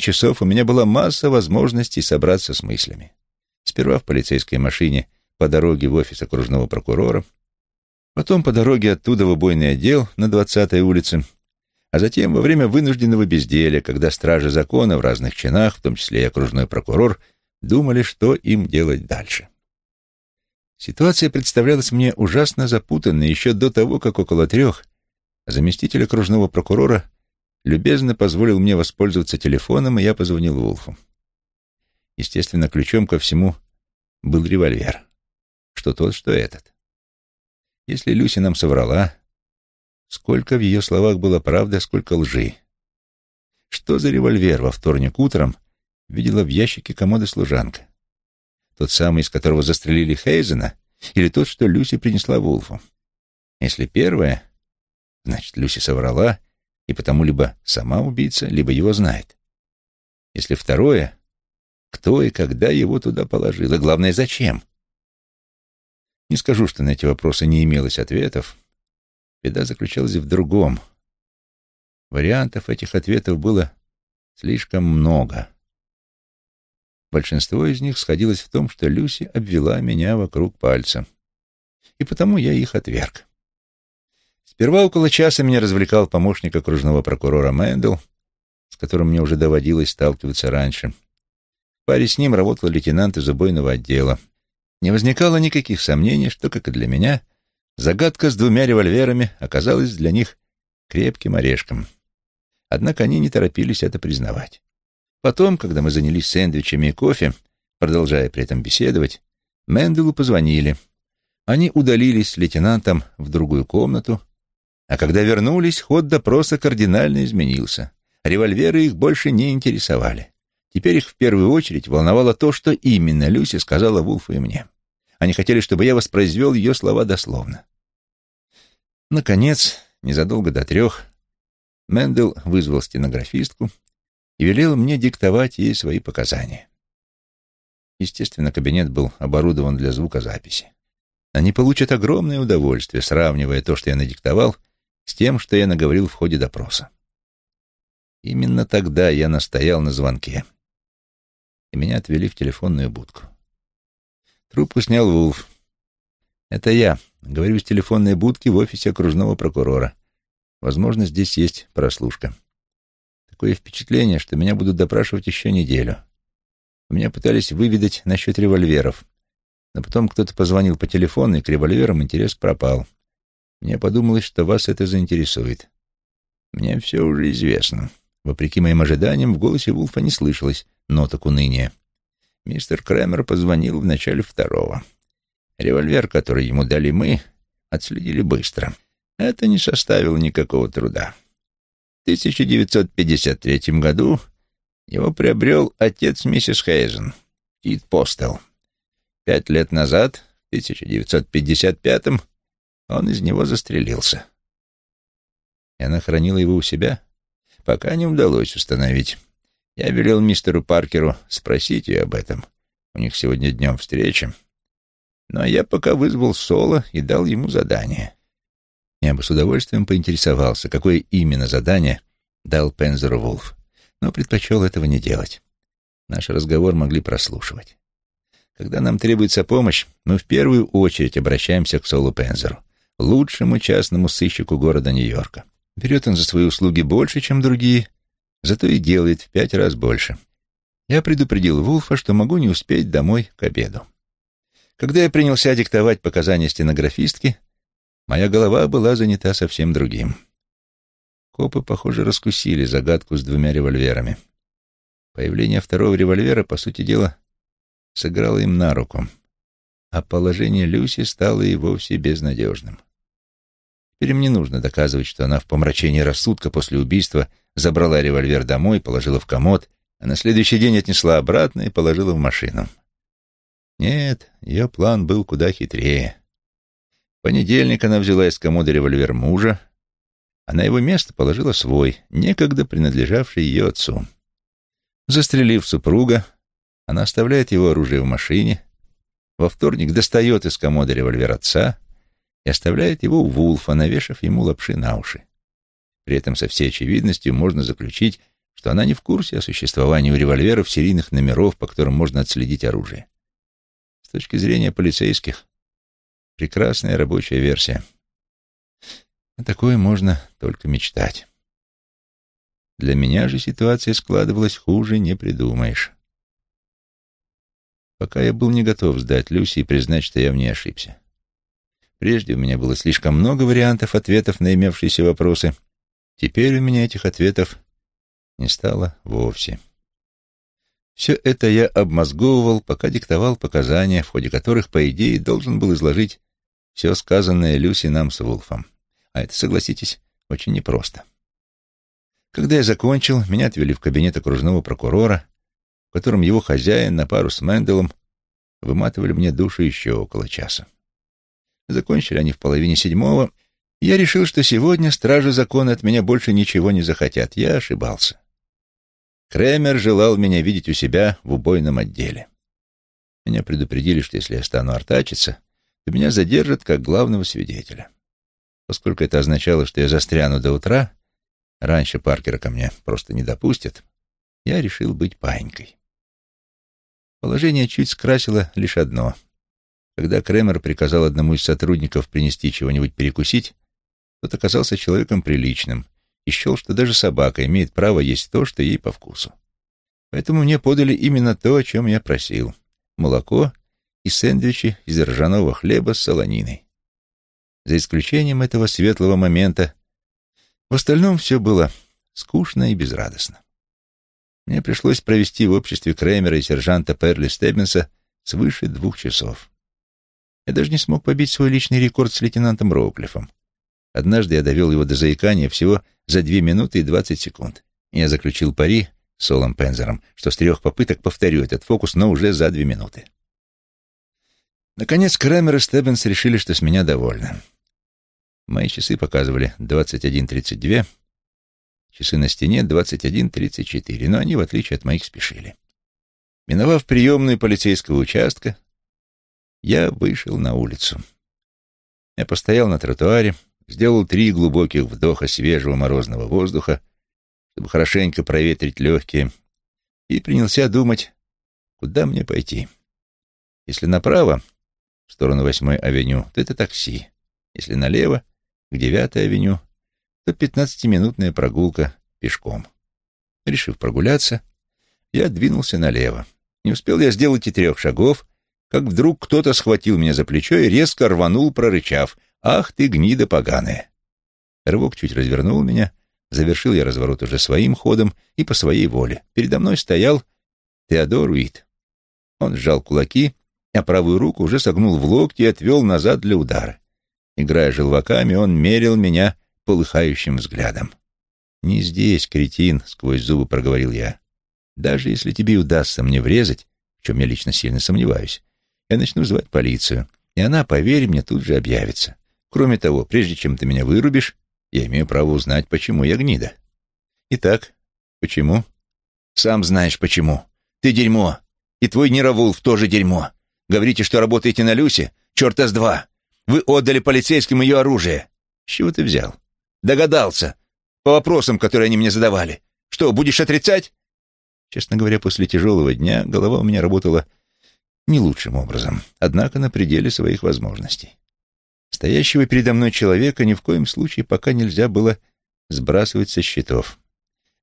часов у меня была масса возможностей собраться с мыслями. Сперва в полицейской машине по дороге в офис окружного прокурора, потом по дороге оттуда в убойный отдел на 20-й улице, а затем во время вынужденного безделия, когда стражи закона в разных чинах, в том числе и окружной прокурор, думали, что им делать дальше. Ситуация представлялась мне ужасно запутанной еще до того, как около трех заместитель окружного прокурора любезно позволил мне воспользоваться телефоном, и я позвонил Вулфу. Естественно, ключом ко всему был револьвер. Что тот, что этот. Если Люси нам соврала, сколько в ее словах было правды, а сколько лжи. Что за револьвер во вторник утром видела в ящике комода служанка? Тот самый, из которого застрелили Хейзена, или тот, что Люси принесла Вулфу? Если первое, значит, Люси соврала, и потому либо сама убийца, либо его знает. Если второе, кто и когда его туда положил, и главное, зачем? Не скажу, что на эти вопросы не имелось ответов. Беда заключалась в другом. Вариантов этих ответов было слишком много. Большинство из них сходилось в том, что Люси обвела меня вокруг пальца. И потому я их отверг. Сперва около часа меня развлекал помощник окружного прокурора Мэндл, с которым мне уже доводилось сталкиваться раньше. В паре с ним работал лейтенант из убойного отдела. Не возникало никаких сомнений, что, как и для меня, загадка с двумя револьверами оказалась для них крепким орешком. Однако они не торопились это признавать. Потом, когда мы занялись сэндвичами и кофе, продолжая при этом беседовать, Менделу позвонили. Они удалились с лейтенантом в другую комнату, а когда вернулись, ход допроса кардинально изменился. Револьверы их больше не интересовали. Теперь их в первую очередь волновало то, что именно Люси сказала Вулфу и мне. Они хотели, чтобы я воспроизвел ее слова дословно. Наконец, незадолго до трех, Мендел вызвал стенографистку и велел мне диктовать ей свои показания. Естественно, кабинет был оборудован для звукозаписи. Они получат огромное удовольствие, сравнивая то, что я надиктовал, с тем, что я наговорил в ходе допроса. Именно тогда я настоял на звонке, и меня отвели в телефонную будку. Трубку снял Вулф. «Это я. Говорю с телефонной будки в офисе окружного прокурора. Возможно, здесь есть прослушка. Такое впечатление, что меня будут допрашивать еще неделю. У меня пытались выведать насчет револьверов, но потом кто-то позвонил по телефону, и к револьверам интерес пропал. Мне подумалось, что вас это заинтересует. Мне все уже известно. Вопреки моим ожиданиям, в голосе Вулфа не слышалось ноток уныния. Мистер Крэмер позвонил в начале второго. Револьвер, который ему дали мы, отследили быстро. Это не составило никакого труда. В 1953 году его приобрел отец миссис Хейзен, Тит Постел. Пять лет назад, в 1955 он из него застрелился. И она хранила его у себя? Пока не удалось установить. Я велел мистеру Паркеру спросить ее об этом. У них сегодня днем встреча. Но я пока вызвал Соло и дал ему задание. Я бы с удовольствием поинтересовался, какое именно задание дал Пензеру Вулф, но предпочел этого не делать. Наш разговор могли прослушивать. Когда нам требуется помощь, мы в первую очередь обращаемся к Солу Пензеру лучшему частному сыщику города Нью-Йорка. Берет он за свои услуги больше, чем другие, зато и делает в пять раз больше. Я предупредил Вулфа, что могу не успеть домой к обеду. Когда я принялся диктовать показания стенографистки, моя голова была занята совсем другим. Копы, похоже, раскусили загадку с двумя револьверами. Появление второго револьвера, по сути дела, сыграло им на руку, а положение Люси стало и вовсе безнадежным. Теперь им не нужно доказывать, что она в помрачении рассудка после убийства забрала револьвер домой, положила в комод, а на следующий день отнесла обратно и положила в машину. Нет, ее план был куда хитрее. В понедельник она взяла из комода револьвер мужа, а на его место положила свой, некогда принадлежавший ее отцу. Застрелив супруга, она оставляет его оружие в машине, во вторник достает из комода револьвер отца и оставляет его у Вулфа, навешав ему лапши на уши. При этом со всей очевидностью можно заключить, что она не в курсе о существовании у револьверов серийных номеров, по которым можно отследить оружие. С точки зрения полицейских, прекрасная рабочая версия. О такое можно только мечтать. Для меня же ситуация складывалась хуже, не придумаешь. Пока я был не готов сдать Люси и признать, что я в ней ошибся. Прежде у меня было слишком много вариантов ответов на имевшиеся вопросы. Теперь у меня этих ответов не стало вовсе. Все это я обмозговывал, пока диктовал показания, в ходе которых, по идее, должен был изложить все сказанное Люси нам с Вулфом. А это, согласитесь, очень непросто. Когда я закончил, меня отвели в кабинет окружного прокурора, в котором его хозяин на пару с Менделом выматывали мне душу еще около часа. Закончили они в половине седьмого, я решил, что сегодня стражи закона от меня больше ничего не захотят. Я ошибался. Кремер желал меня видеть у себя в убойном отделе. Меня предупредили, что если я стану артачиться, то меня задержат как главного свидетеля. Поскольку это означало, что я застряну до утра, раньше Паркера ко мне просто не допустят, я решил быть паинькой. Положение чуть скрасило лишь одно. Когда Кремер приказал одному из сотрудников принести чего-нибудь перекусить, тот оказался человеком приличным — и счел, что даже собака имеет право есть то, что ей по вкусу. Поэтому мне подали именно то, о чем я просил — молоко и сэндвичи из ржаного хлеба с солониной. За исключением этого светлого момента, в остальном все было скучно и безрадостно. Мне пришлось провести в обществе Креймера и сержанта Перли Стеббинса свыше двух часов. Я даже не смог побить свой личный рекорд с лейтенантом Роуклифом. Однажды я довел его до заикания всего за две минуты и двадцать секунд. Я заключил пари с Солом Пензером, что с трех попыток повторю этот фокус, но уже за две минуты. Наконец Крамер и Стеббинс решили, что с меня довольны. Мои часы показывали 21.32, часы на стене 21.34, но они, в отличие от моих, спешили. Миновав приемную полицейского участка, я вышел на улицу. Я постоял на тротуаре, сделал три глубоких вдоха свежего морозного воздуха, чтобы хорошенько проветрить легкие, и принялся думать, куда мне пойти. Если направо, в сторону восьмой авеню, то это такси. Если налево, к девятой авеню, то пятнадцатиминутная прогулка пешком. Решив прогуляться, я двинулся налево. Не успел я сделать и трех шагов, как вдруг кто-то схватил меня за плечо и резко рванул, прорычав. «Ах ты, гнида поганая!» Рывок чуть развернул меня, завершил я разворот уже своим ходом и по своей воле. Передо мной стоял Теодор Уит. Он сжал кулаки, а правую руку уже согнул в локти и отвел назад для удара. Играя желваками, он мерил меня полыхающим взглядом. «Не здесь, кретин», — сквозь зубы проговорил я. «Даже если тебе удастся мне врезать, в чем я лично сильно сомневаюсь, я начну звать полицию, и она, поверь мне, тут же объявится. Кроме того, прежде чем ты меня вырубишь, я имею право узнать, почему я гнида. Итак, почему? Сам знаешь, почему. Ты дерьмо. И твой Неравулф тоже дерьмо. Говорите, что работаете на Люсе? Черта с два. Вы отдали полицейским ее оружие. С чего ты взял? Догадался. По вопросам, которые они мне задавали. Что, будешь отрицать? Честно говоря, после тяжелого дня голова у меня работала не лучшим образом, однако на пределе своих возможностей. Стоящего передо мной человека ни в коем случае пока нельзя было сбрасывать со счетов.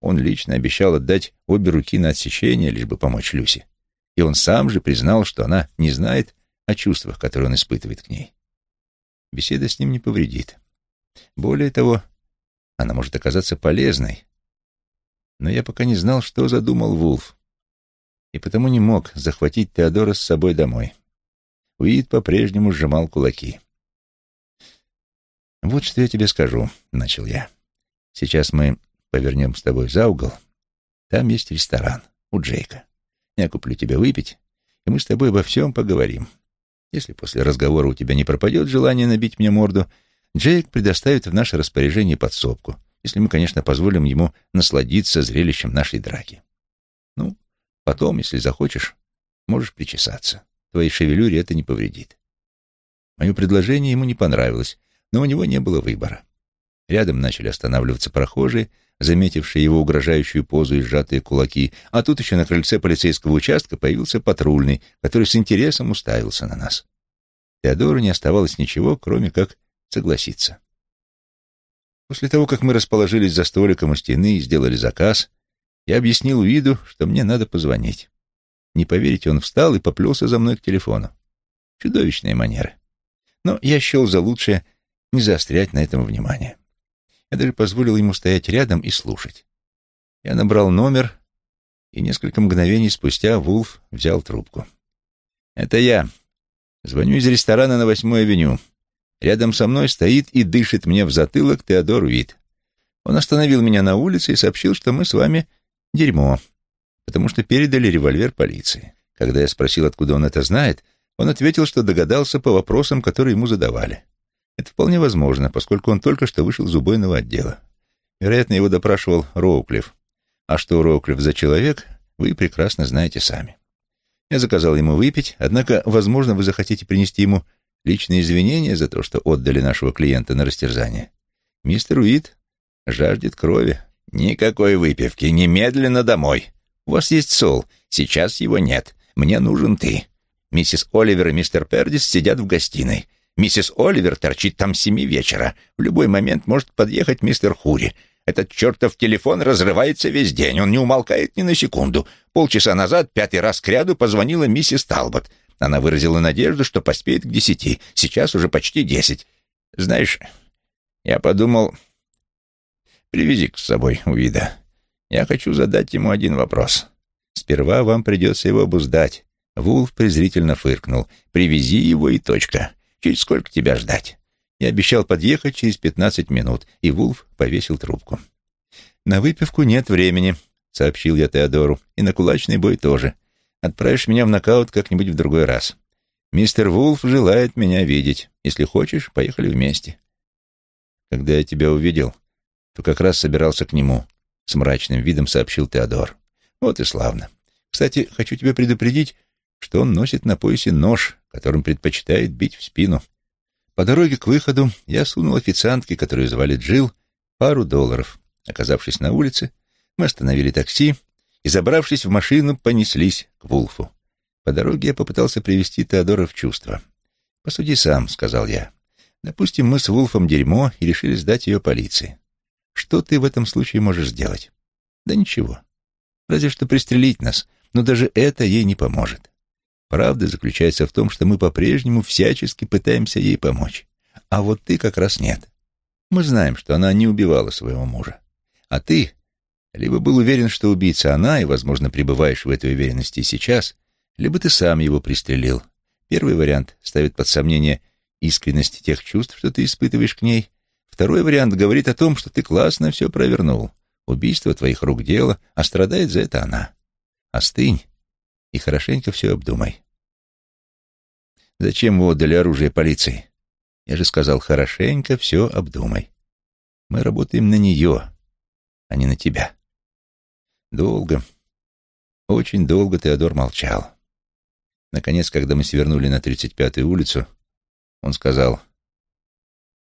Он лично обещал отдать обе руки на отсечение, лишь бы помочь Люси. И он сам же признал, что она не знает о чувствах, которые он испытывает к ней. Беседа с ним не повредит. Более того, она может оказаться полезной. Но я пока не знал, что задумал Вулф, и потому не мог захватить Теодора с собой домой. Уид по-прежнему сжимал кулаки. «Вот что я тебе скажу», — начал я. «Сейчас мы повернем с тобой за угол. Там есть ресторан у Джейка. Я куплю тебе выпить, и мы с тобой обо всем поговорим. Если после разговора у тебя не пропадет желание набить мне морду, Джейк предоставит в наше распоряжение подсобку, если мы, конечно, позволим ему насладиться зрелищем нашей драки. Потом, если захочешь, можешь причесаться. Твоей шевелюре это не повредит. Мое предложение ему не понравилось, но у него не было выбора. Рядом начали останавливаться прохожие, заметившие его угрожающую позу и сжатые кулаки, а тут еще на крыльце полицейского участка появился патрульный, который с интересом уставился на нас. Теодору не оставалось ничего, кроме как согласиться. После того, как мы расположились за столиком у стены и сделали заказ, я объяснил Уиду, что мне надо позвонить. Не поверите, он встал и поплелся за мной к телефону. Чудовищные манеры. Но я счел за лучшее не заострять на этом внимание. Я даже позволил ему стоять рядом и слушать. Я набрал номер, и несколько мгновений спустя Вулф взял трубку. «Это я. Звоню из ресторана на Восьмой авеню. Рядом со мной стоит и дышит мне в затылок Теодор Вит. Он остановил меня на улице и сообщил, что мы с вами дерьмо, потому что передали револьвер полиции. Когда я спросил, откуда он это знает, он ответил, что догадался по вопросам, которые ему задавали. Это вполне возможно, поскольку он только что вышел из убойного отдела. Вероятно, его допрашивал Роуклифф. А что Роуклифф за человек, вы прекрасно знаете сами. Я заказал ему выпить, однако, возможно, вы захотите принести ему личные извинения за то, что отдали нашего клиента на растерзание. Мистер Уит жаждет крови. Никакой выпивки, немедленно домой. У вас есть сол, сейчас его нет. Мне нужен ты. Миссис Оливер и мистер Пердис сидят в гостиной. Миссис Оливер торчит там с семи вечера. В любой момент может подъехать мистер Хури. Этот чертов телефон разрывается весь день, он не умолкает ни на секунду. Полчаса назад пятый раз к ряду позвонила миссис Талбот. Она выразила надежду, что поспеет к десяти. Сейчас уже почти десять. Знаешь, я подумал, привези с собой Увида. Я хочу задать ему один вопрос. Сперва вам придется его обуздать. Вулф презрительно фыркнул. Привези его и точка. Через сколько тебя ждать? Я обещал подъехать через пятнадцать минут, и Вулф повесил трубку. «На выпивку нет времени», — сообщил я Теодору, — «и на кулачный бой тоже. Отправишь меня в нокаут как-нибудь в другой раз. Мистер Вулф желает меня видеть. Если хочешь, поехали вместе. Когда я тебя увидел, то как раз собирался к нему, с мрачным видом сообщил Теодор. Вот и славно. Кстати, хочу тебя предупредить, что он носит на поясе нож, которым предпочитает бить в спину. По дороге к выходу я сунул официантке, которую звали Джилл, пару долларов. Оказавшись на улице, мы остановили такси и, забравшись в машину, понеслись к Вулфу. По дороге я попытался привести Теодора в чувство. «Посуди сам», — сказал я. «Допустим, мы с Вулфом дерьмо и решили сдать ее полиции. Что ты в этом случае можешь сделать?» «Да ничего. Разве что пристрелить нас, но даже это ей не поможет. Правда заключается в том, что мы по-прежнему всячески пытаемся ей помочь. А вот ты как раз нет. Мы знаем, что она не убивала своего мужа. А ты либо был уверен, что убийца она, и, возможно, пребываешь в этой уверенности сейчас, либо ты сам его пристрелил. Первый вариант ставит под сомнение искренность тех чувств, что ты испытываешь к ней. Второй вариант говорит о том, что ты классно все провернул. Убийство твоих рук дело, а страдает за это она. Остынь и хорошенько все обдумай. Зачем вы отдали оружие полиции? Я же сказал, хорошенько все обдумай. Мы работаем на нее, а не на тебя. Долго, очень долго Теодор молчал. Наконец, когда мы свернули на 35-ю улицу, он сказал,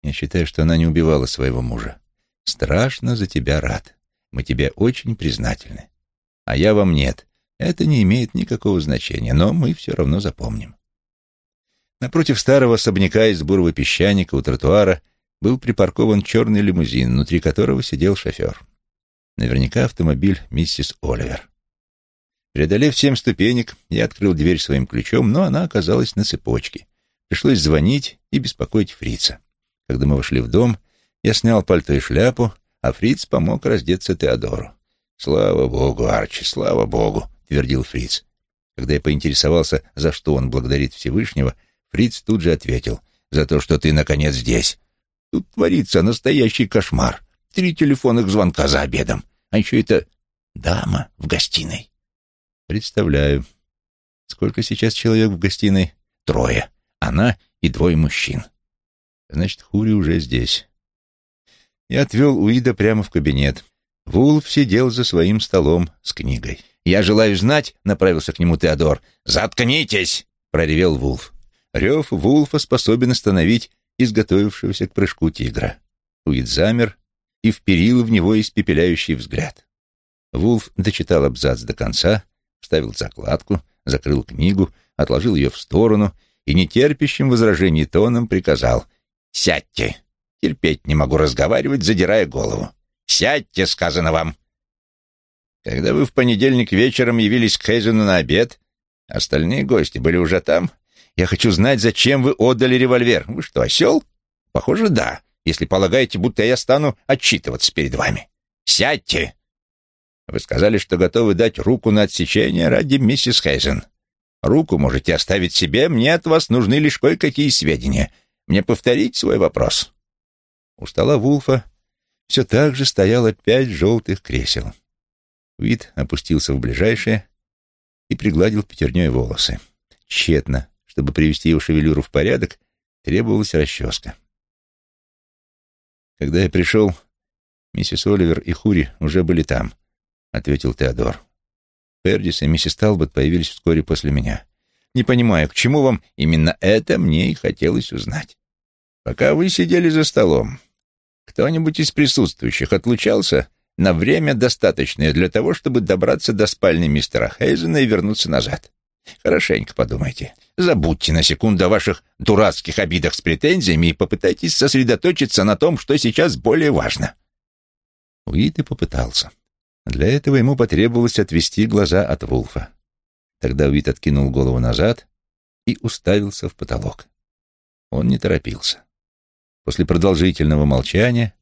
«Я считаю, что она не убивала своего мужа. Страшно за тебя рад. Мы тебе очень признательны. А я вам нет. Это не имеет никакого значения, но мы все равно запомним». Напротив старого особняка из бурого песчаника у тротуара был припаркован черный лимузин, внутри которого сидел шофер. Наверняка автомобиль миссис Оливер. Преодолев семь ступенек, я открыл дверь своим ключом, но она оказалась на цепочке. Пришлось звонить и беспокоить фрица. Когда мы вошли в дом, я снял пальто и шляпу, а фриц помог раздеться Теодору. «Слава богу, Арчи, слава богу!» — твердил фриц. Когда я поинтересовался, за что он благодарит Всевышнего, фриц тут же ответил. «За то, что ты, наконец, здесь. Тут творится настоящий кошмар. Три телефонных звонка за обедом. А еще это дама в гостиной. Представляю. Сколько сейчас человек в гостиной? Трое. Она и двое мужчин. Значит, Хури уже здесь. Я отвел Уида прямо в кабинет. Вулф сидел за своим столом с книгой. «Я желаю знать», — направился к нему Теодор. «Заткнитесь!» — проревел Вулф. Рев Вулфа способен остановить изготовившегося к прыжку тигра. Уит замер и вперил в него испепеляющий взгляд. Вулф дочитал абзац до конца, вставил закладку, закрыл книгу, отложил ее в сторону и нетерпящим возражений тоном приказал «Сядьте! Терпеть не могу разговаривать, задирая голову. Сядьте, сказано вам!» Когда вы в понедельник вечером явились к Хейзену на обед, остальные гости были уже там, я хочу знать, зачем вы отдали револьвер. Вы что, осел? Похоже, да, если полагаете, будто я стану отчитываться перед вами. Сядьте! Вы сказали, что готовы дать руку на отсечение ради миссис Хейзен. Руку можете оставить себе, мне от вас нужны лишь кое-какие сведения. Мне повторить свой вопрос?» У стола Вулфа все так же стояло пять желтых кресел. Уит опустился в ближайшее и пригладил пятерней волосы. Тщетно, чтобы привести его шевелюру в порядок, требовалась расческа. Когда я пришел, миссис Оливер и Хури уже были там —— ответил Теодор. Пердис и миссис Талбот появились вскоре после меня. Не понимаю, к чему вам именно это мне и хотелось узнать. Пока вы сидели за столом, кто-нибудь из присутствующих отлучался на время, достаточное для того, чтобы добраться до спальни мистера Хейзена и вернуться назад? Хорошенько подумайте. Забудьте на секунду о ваших дурацких обидах с претензиями и попытайтесь сосредоточиться на том, что сейчас более важно. Уит и попытался. Для этого ему потребовалось отвести глаза от Вулфа. Тогда Уит откинул голову назад и уставился в потолок. Он не торопился. После продолжительного молчания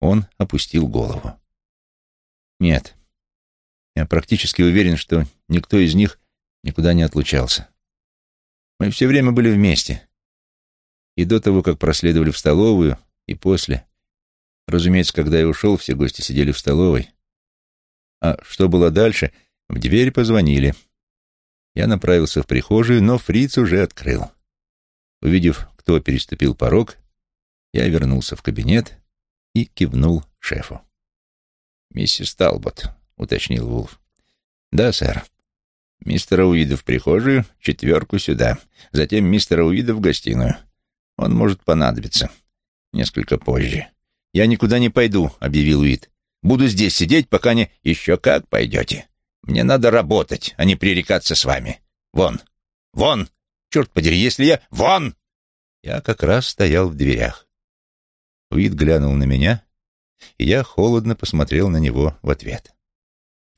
он опустил голову. «Нет, я практически уверен, что никто из них никуда не отлучался. Мы все время были вместе. И до того, как проследовали в столовую, и после. Разумеется, когда я ушел, все гости сидели в столовой. А что было дальше? В дверь позвонили. Я направился в прихожую, но фриц уже открыл. Увидев, кто переступил порог, я вернулся в кабинет и кивнул шефу. «Миссис Талбот», — уточнил Вулф. «Да, сэр. Мистера Уида в прихожую, четверку сюда. Затем мистера Уида в гостиную. Он может понадобиться. Несколько позже». «Я никуда не пойду», — объявил Уид. Буду здесь сидеть, пока не... Еще как пойдете. Мне надо работать, а не пререкаться с вами. Вон! Вон! Черт подери, если я... Вон!» Я как раз стоял в дверях. Уит глянул на меня, и я холодно посмотрел на него в ответ.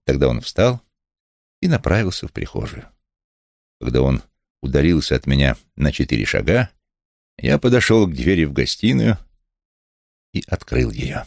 Тогда он встал и направился в прихожую. Когда он ударился от меня на четыре шага, я подошел к двери в гостиную и открыл ее.